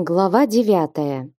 Глава девятая.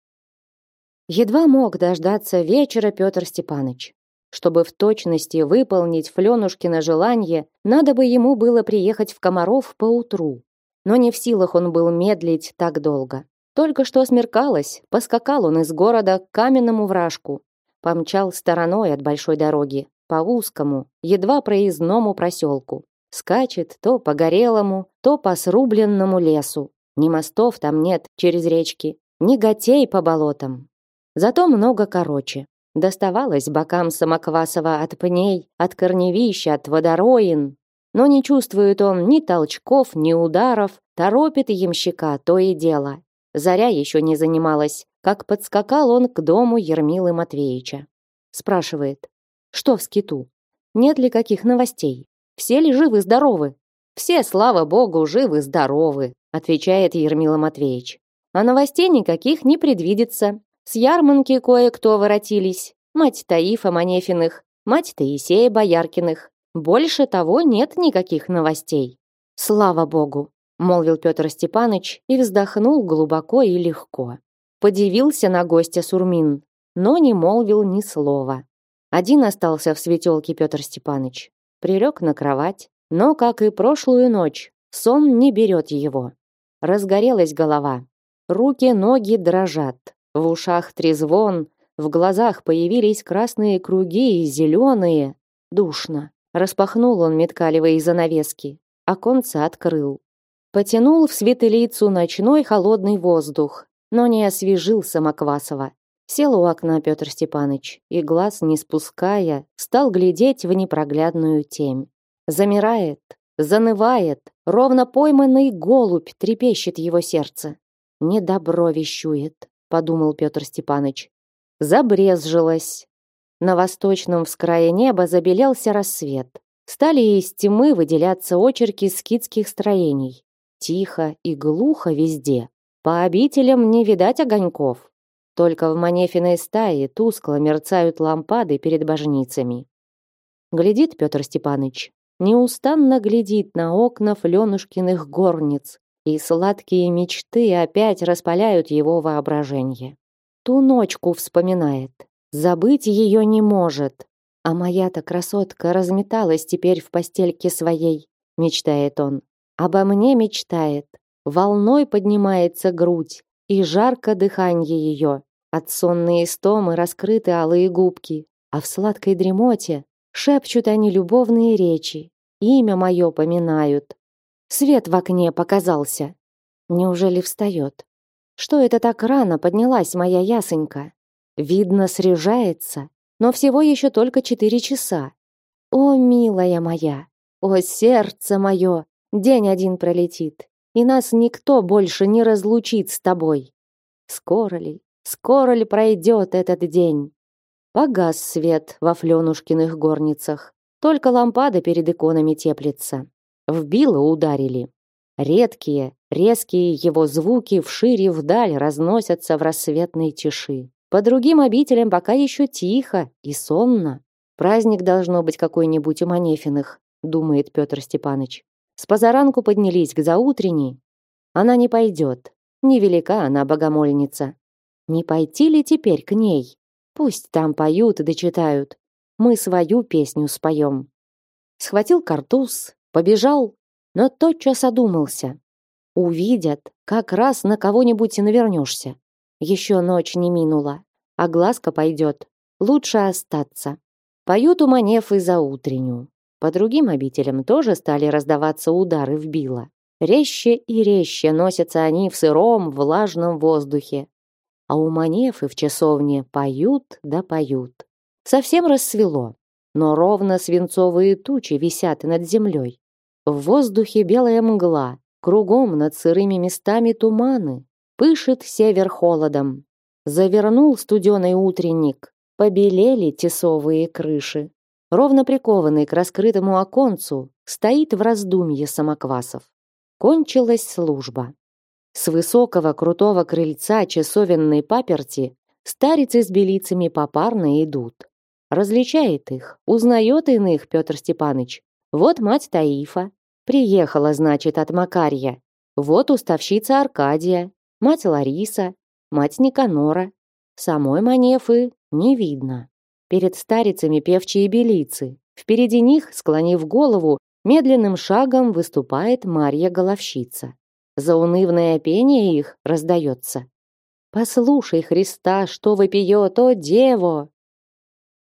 Едва мог дождаться вечера Петр Степанович. Чтобы в точности выполнить Фленушкино желание, надо бы ему было приехать в Комаров поутру. Но не в силах он был медлить так долго. Только что смеркалось, поскакал он из города к каменному вражку. Помчал стороной от большой дороги, по узкому, едва проездному проселку. Скачет то по горелому, то по срубленному лесу, ни мостов там нет через речки, ни гатей по болотам. Зато много короче. Доставалось бокам Самоквасова от пней, от корневища, от водороин. Но не чувствует он ни толчков, ни ударов, торопит ямщика то и дело. Заря еще не занималась, как подскакал он к дому Ермилы Матвеевича. Спрашивает, что в скиту? Нет ли каких новостей? Все ли живы-здоровы? Все, слава богу, живы-здоровы, отвечает Ермила Матвеевич. А новостей никаких не предвидится. С ярманки кое-кто воротились. Мать Таифа Манефиных, мать Таисея Бояркиных. Больше того нет никаких новостей. Слава богу, молвил Петр Степанович и вздохнул глубоко и легко. Подивился на гостя Сурмин, но не молвил ни слова. Один остался в светелке Петр Степанович. Прилег на кровать, но, как и прошлую ночь, сон не берет его. Разгорелась голова. Руки, ноги дрожат. В ушах трезвон, в глазах появились красные круги и зеленые. Душно. Распахнул он меткалевые занавески. Оконце открыл. Потянул в светлицу ночной холодный воздух, но не освежил Самоквасова. Сел у окна Петр Степанович и, глаз не спуская, стал глядеть в непроглядную темь. Замирает, занывает, ровно пойманный голубь трепещет его сердце. Недобро вещует, подумал Петр Степанович. Забрезжилось. На восточном вскрае неба забелелся рассвет. Стали из тьмы выделяться очерки скитских строений. Тихо и глухо везде. По обителям не видать огоньков. Только в Манефиной стае тускло мерцают лампады перед божницами. Глядит Петр Степанович, неустанно глядит на окна Фленушкиных горниц, и сладкие мечты опять распаляют его воображение. Ту ночку вспоминает, забыть ее не может. А моя-то красотка разметалась теперь в постельке своей, мечтает он. Обо мне мечтает, волной поднимается грудь, и жарко дыханье ее. От сонной истомы раскрыты алые губки, а в сладкой дремоте Шепчут они любовные речи, имя мое поминают. Свет в окне показался. Неужели встает? Что это так рано поднялась моя ясонька? Видно, срежается, но всего еще только четыре часа. О, милая моя, о, сердце мое, день один пролетит, и нас никто больше не разлучит с тобой. Скоро ли, скоро ли пройдет этот день? Погас свет во Фленушкиных горницах. Только лампада перед иконами теплится. В било ударили. Редкие, резкие его звуки вширь и вдаль разносятся в рассветной тиши. По другим обителям пока еще тихо и сонно. Праздник должно быть какой-нибудь у Манефиных, думает Петр Степанович. С позаранку поднялись к заутренней. Она не пойдет. Невелика она богомольница. Не пойти ли теперь к ней? Пусть там поют и дочитают. Мы свою песню споем. Схватил картуз, побежал, но тотчас одумался. Увидят, как раз на кого-нибудь и навернешься. Еще ночь не минула, а глазка пойдет. Лучше остаться. Поют у манефы за утреннюю. По другим обителям тоже стали раздаваться удары в било. Резче и резче носятся они в сыром, влажном воздухе а у Манефы в часовне поют да поют. Совсем рассвело, но ровно свинцовые тучи висят над землей. В воздухе белая мгла, кругом над сырыми местами туманы. Пышет север холодом. Завернул студеный утренник, побелели тесовые крыши. Ровно прикованный к раскрытому оконцу стоит в раздумье самоквасов. Кончилась служба. С высокого крутого крыльца часовенной паперти старицы с белицами попарно идут. Различает их, узнает иных Петр Степаныч. Вот мать Таифа. Приехала, значит, от Макарья. Вот уставщица Аркадия. мать Лариса, мать Никанора. Самой Манефы не видно. Перед старицами певчие белицы. Впереди них, склонив голову, медленным шагом выступает Марья Головщица. Заунывное пение их раздается. «Послушай, Христа, что вопиет, о дево!»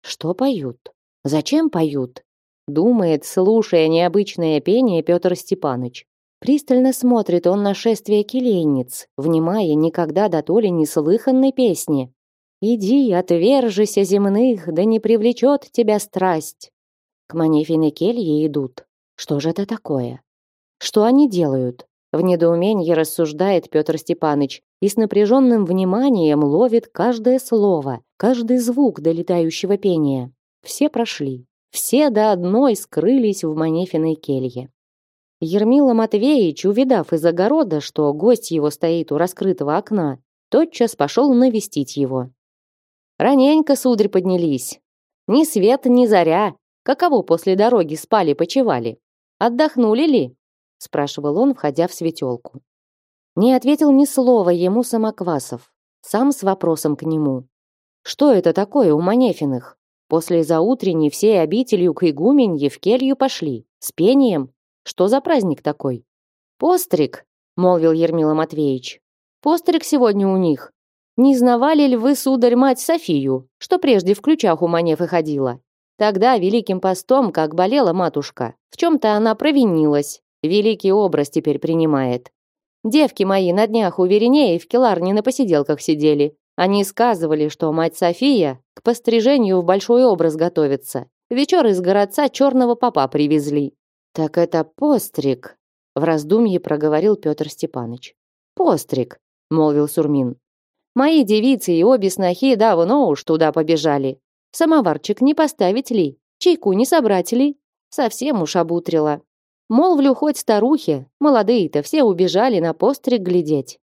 Что поют? Зачем поют? Думает, слушая необычное пение Петр Степаныч. Пристально смотрит он на шествие келейниц, внимая никогда до толи неслыханной песни. «Иди, отвержися земных, да не привлечет тебя страсть». К Манефиной келье идут. Что же это такое? Что они делают? В недоумении рассуждает Петр Степаныч и с напряженным вниманием ловит каждое слово, каждый звук долетающего пения. Все прошли. Все до одной скрылись в Манефиной келье. Ермила Матвеевич, увидав из огорода, что гость его стоит у раскрытого окна, тотчас пошел навестить его. «Раненько, сударь, поднялись. Ни свет, ни заря. Каково после дороги спали-почевали? Отдохнули ли?» Спрашивал он, входя в светелку. Не ответил ни слова ему Самоквасов, сам с вопросом к нему. Что это такое у Манефиных? После заутренней всей обителью к игуменье в келью пошли. С пением? Что за праздник такой? Постриг, молвил Ермила Матвеевич. Постриг сегодня у них. Не знавали ли вы, сударь, мать Софию, что прежде в ключах у Манефы ходила? Тогда великим постом, как болела матушка, в чем-то она провинилась, Великий образ теперь принимает. Девки мои на днях у Веринеи в келарне на посиделках сидели. Они сказывали, что мать София к пострижению в большой образ готовится. Вечер из городца черного попа привезли. Так это постриг, в раздумье проговорил Петр Степанович. Постриг, молвил Сурмин. Мои девицы и обе снохи давно уж туда побежали. Самоварчик не поставить ли? Чайку не собрать ли? Совсем уж обутрила. Молвлю хоть старухи, молодые-то все убежали на постриг глядеть.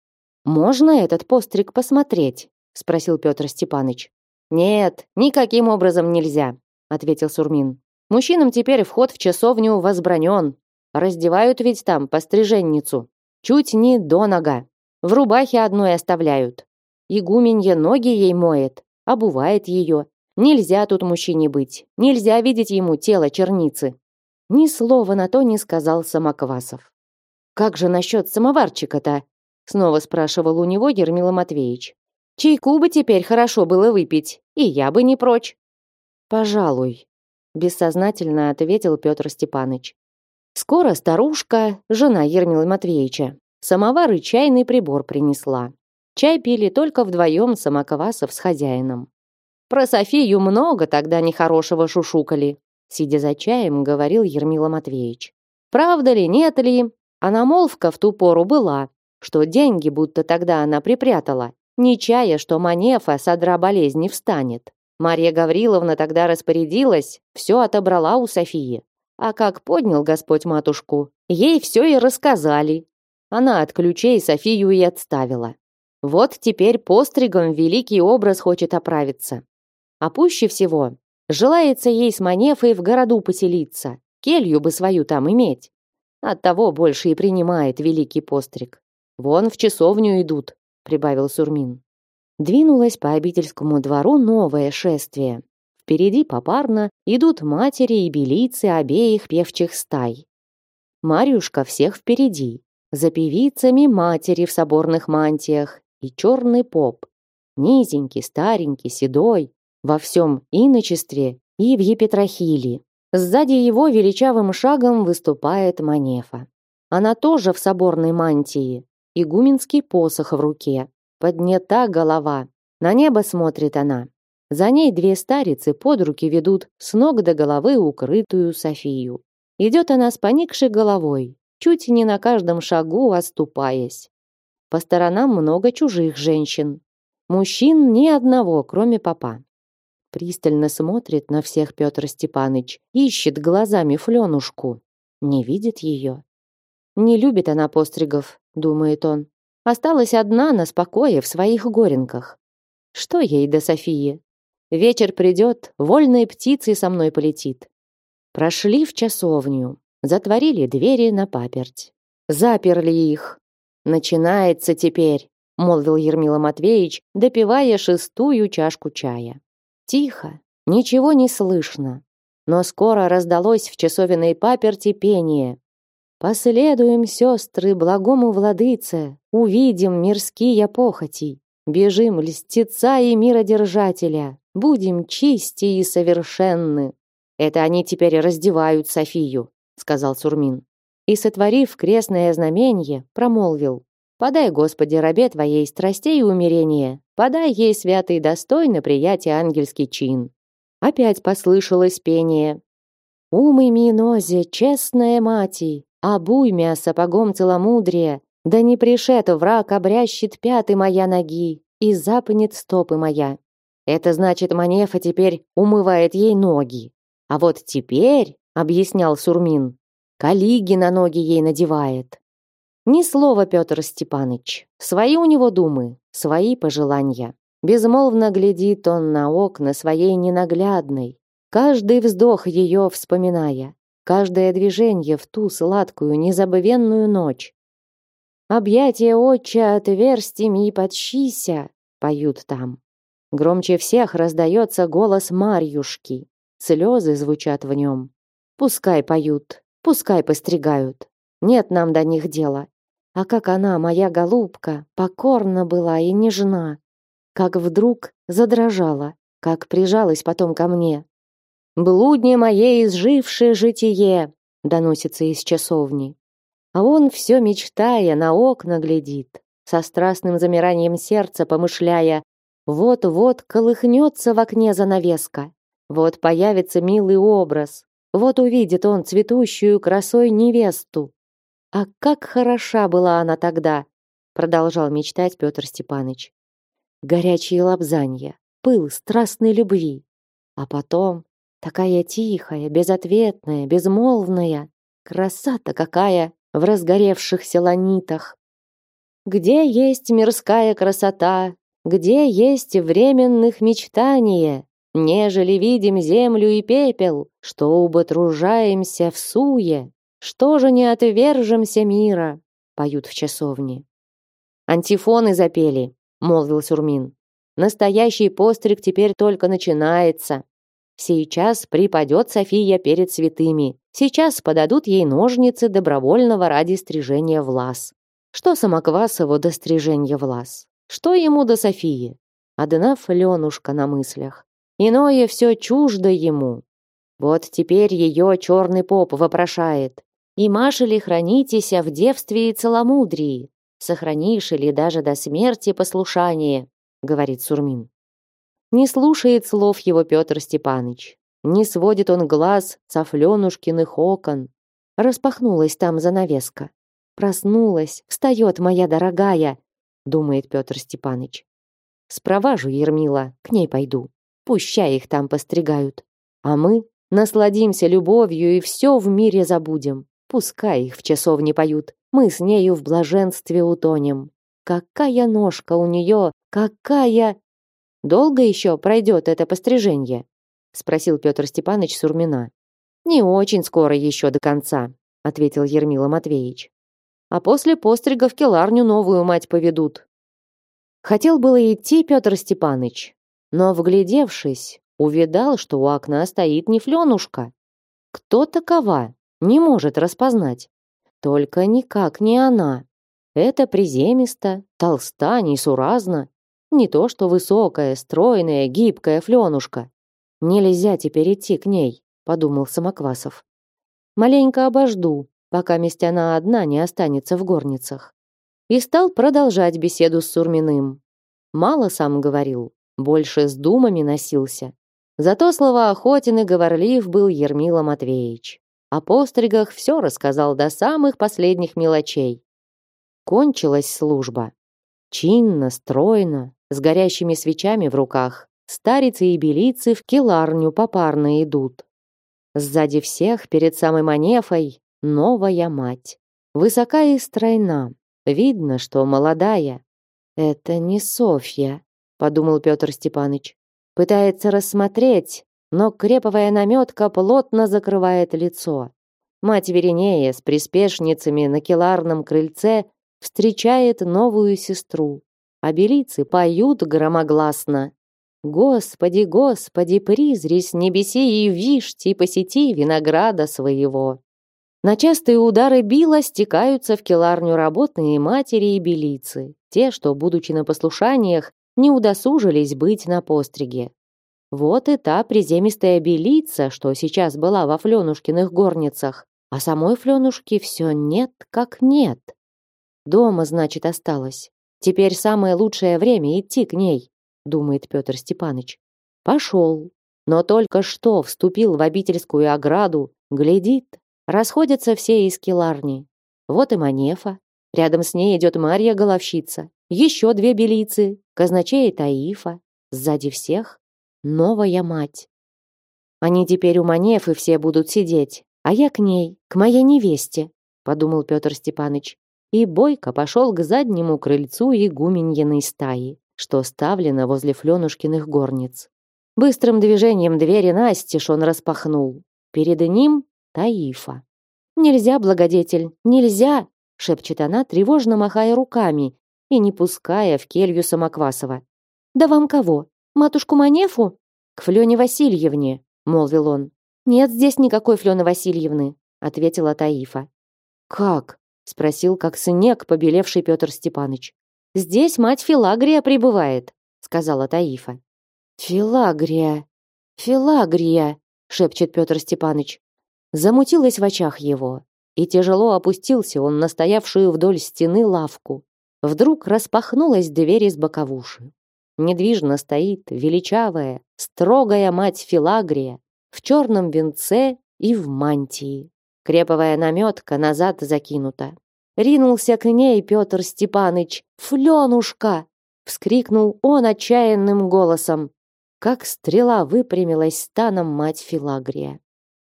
«Можно этот постриг посмотреть?» — спросил Петр Степаныч. «Нет, никаким образом нельзя», — ответил Сурмин. «Мужчинам теперь вход в часовню возбранен. Раздевают ведь там постриженницу. Чуть не до нога. В рубахе одной оставляют. Игуменья ноги ей моет, обувает ее. Нельзя тут мужчине быть, нельзя видеть ему тело черницы. Ни слова на то не сказал Самоквасов. «Как же насчет самоварчика-то?» Снова спрашивал у него Ермила Матвеевич. «Чайку бы теперь хорошо было выпить, и я бы не прочь». «Пожалуй», — бессознательно ответил Петр Степаныч. Скоро старушка, жена Ермила Матвеевича, самовар и чайный прибор принесла. Чай пили только вдвоем Самоквасов с хозяином. Про Софию много тогда нехорошего шушукали сидя за чаем, говорил Ермила Матвеевич. Правда ли, нет ли? А намолвка в ту пору была, что деньги будто тогда она припрятала, не чая, что Манефа содра болезни встанет. Марья Гавриловна тогда распорядилась, все отобрала у Софии. А как поднял Господь матушку, ей все и рассказали. Она от ключей Софию и отставила. Вот теперь постригом великий образ хочет оправиться. А пуще всего Желается ей с Манефой в городу поселиться, келью бы свою там иметь. Оттого больше и принимает великий постриг. Вон в часовню идут, прибавил Сурмин. Двинулось по обительскому двору новое шествие. Впереди попарно идут матери и белицы обеих певчих стай. Марюшка всех впереди. За певицами матери в соборных мантиях и черный поп. Низенький, старенький, седой, во всем иночестве и в епитрахилии. Сзади его величавым шагом выступает Манефа. Она тоже в соборной мантии, игуменский посох в руке, поднята голова. На небо смотрит она. За ней две старицы под руки ведут с ног до головы укрытую Софию. Идет она с поникшей головой, чуть не на каждом шагу оступаясь. По сторонам много чужих женщин. Мужчин ни одного, кроме папа. Пристально смотрит на всех Петр Степаныч, ищет глазами Фленушку. Не видит ее. Не любит она постригов, думает он. Осталась одна на спокое в своих горенках. Что ей до Софии? Вечер придет, вольной птицей со мной полетит. Прошли в часовню, затворили двери на паперть. Заперли их. Начинается теперь. молвил Ермила Матвеевич, допивая шестую чашку чая. Тихо, ничего не слышно, но скоро раздалось в часовенной паперти пение. Последуем, сестры, благому владыце, увидим мирские похоти, бежим льстеца и миродержателя, будем чисти и совершенны. Это они теперь раздевают Софию, сказал Сурмин. И сотворив крестное знамение, промолвил: Подай, Господи, рабе Твоей страстей и умерения, подай ей святый достойно приятие ангельский чин. Опять послышалось пение. Умы минозе, честная мати, обуй мя сапогом целомудрия, да не пришед враг обрящет пяты моя ноги и запнет стопы моя. Это значит, Манефа теперь умывает ей ноги. А вот теперь, объяснял Сурмин, Калиги на ноги ей надевает. Ни слова, Петр Степаныч. Свои у него думы, свои пожелания. Безмолвно глядит он на окна своей ненаглядной, каждый вздох ее вспоминая, каждое движение в ту сладкую, незабвенную ночь. «Объятия отча отверстиями и подщися», — поют там. Громче всех раздается голос Марьюшки. Слезы звучат в нем. Пускай поют, пускай постригают. Нет нам до них дела. А как она, моя голубка, покорна была и нежна. Как вдруг задрожала, как прижалась потом ко мне. «Блудне моей изжившее житие!» доносится из часовни. А он все мечтая, на окна глядит, со страстным замиранием сердца помышляя, вот-вот колыхнется в окне занавеска, вот появится милый образ, вот увидит он цветущую красой невесту, а как хороша была она тогда, продолжал мечтать Петр Степанович. Горячие лобзанья, пыл страстной любви. А потом такая тихая, безответная, безмолвная, красота какая в разгоревшихся ланитах. Где есть мирская красота, где есть временных мечтания, нежели видим землю и пепел, что уботружаемся в суе, что же не отвержемся мира? поют в часовне. Антифоны запели, молвил Сурмин. Настоящий постриг теперь только начинается. Сейчас припадет София перед святыми. Сейчас подадут ей ножницы добровольного ради стрижения влас. Что Самоквасову до стрижения влас? Что ему до Софии? Одна Фленушка на мыслях. Иное все чуждо ему. Вот теперь ее черный поп вопрошает. И машели хранитеся в девстве и целомудрии, сохранишь ли даже до смерти послушание, говорит Сурмин. Не слушает слов его Петр Степаныч. Не сводит он глаз со фленушкиных окон. Распахнулась там занавеска. Проснулась, встает моя дорогая, думает Петр Степаныч. Спроважу Ермила, к ней пойду. Пущай их там постригают. А мы насладимся любовью и все в мире забудем. Пускай их в часовне поют, мы с нею в блаженстве утонем. Какая ножка у нее, какая... Долго еще пройдет это пострижение? Спросил Петр Степанович Сурмина. Не очень скоро еще до конца, ответил Ермила Матвеевич. А после пострига в келарню новую мать поведут. Хотел было идти Петр Степанович, но, вглядевшись, увидал, что у окна стоит не Фленушка. Кто такова? Не может распознать. Только никак не она. Это приземисто, толста, несуразно. Не то что высокая, стройная, гибкая Фленушка. Нельзя теперь идти к ней, подумал Самоквасов. Маленько обожду, пока месть она одна не останется в горницах. И стал продолжать беседу с Сурминым. Мало сам говорил, больше с думами носился. Зато слова Охотин и говорлив был Ермила Матвеевич. О постригах все рассказал до самых последних мелочей. Кончилась служба. Чинно, стройно, с горящими свечами в руках, старицы и белицы в келарню попарно идут. Сзади всех, перед самой манефой, новая мать. Высока и стройна. Видно, что молодая. Это не Софья, подумал Петр Степанович. Пытается рассмотреть, но креповая наметка плотно закрывает лицо. Мать Веринея с приспешницами на келарном крыльце встречает новую сестру. а белицы поют громогласно. Господи, Господи, призрись небеси и вишьте посети винограда своего. На частые удары била стекаются в келарню работные матери и белицы, те, что, будучи на послушаниях, не удосужились быть на постриге. Вот и та приземистая белица, что сейчас была во Фленушкиных горницах, а самой Фленушки все нет как нет. Дома, значит, осталась. Теперь самое лучшее время идти к ней, думает Петр Степаныч. Пошел, но только что вступил в обительскую ограду, глядит, расходятся все из келарни. Вот и Манефа, рядом с ней идет Марья Головщица, еще две белицы, казначей Таифа, сзади всех новая мать. Они теперь у Манефы все будут сидеть, а я к ней, к моей невесте, подумал Петр Степаныч и бойко пошел к заднему крыльцу игуменьиной стаи, что ставлено возле Фленушкиных горниц. Быстрым движением двери настежь он распахнул. Перед ним Таифа. «Нельзя, благодетель, нельзя!» шепчет она, тревожно махая руками и не пуская в келью Самоквасова. «Да вам кого? Матушку Манефу?» «К Флене Васильевне», — молвил он. «Нет здесь никакой Флены Васильевны», — ответила Таифа. «Как?» спросил, как снег, побелевший Петр Степаныч. Здесь мать Филагрия прибывает, сказала Таифа. Филагрия, Филагрия, шепчет Петр Степаныч. Замутилось в очах его, и тяжело опустился он на стоявшую вдоль стены лавку. Вдруг распахнулась дверь из боковуши. Недвижно стоит величавая, строгая мать Филагрия в черном венце и в мантии. Креповая наметка назад закинута. Ринулся к ней Петр Степаныч. «Фленушка!» — вскрикнул он отчаянным голосом. Как стрела выпрямилась станом мать Филагрия.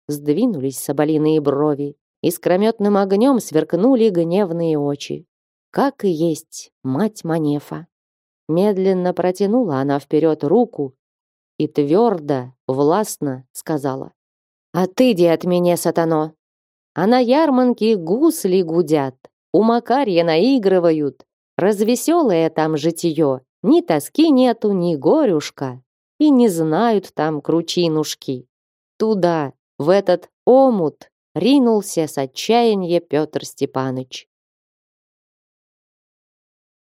Сдвинулись соболиные брови, искрометным огнем сверкнули гневные очи. Как и есть мать Манефа. Медленно протянула она вперед руку и твердо, властно сказала. «Отыди от меня, сатано! А на ярмарке гусли гудят, у Макарья наигрывают. Развеселое там житие, ни тоски нету, ни горюшка. И не знают там кручинушки. Туда, в этот омут, ринулся с отчаяния Петр Степаныч.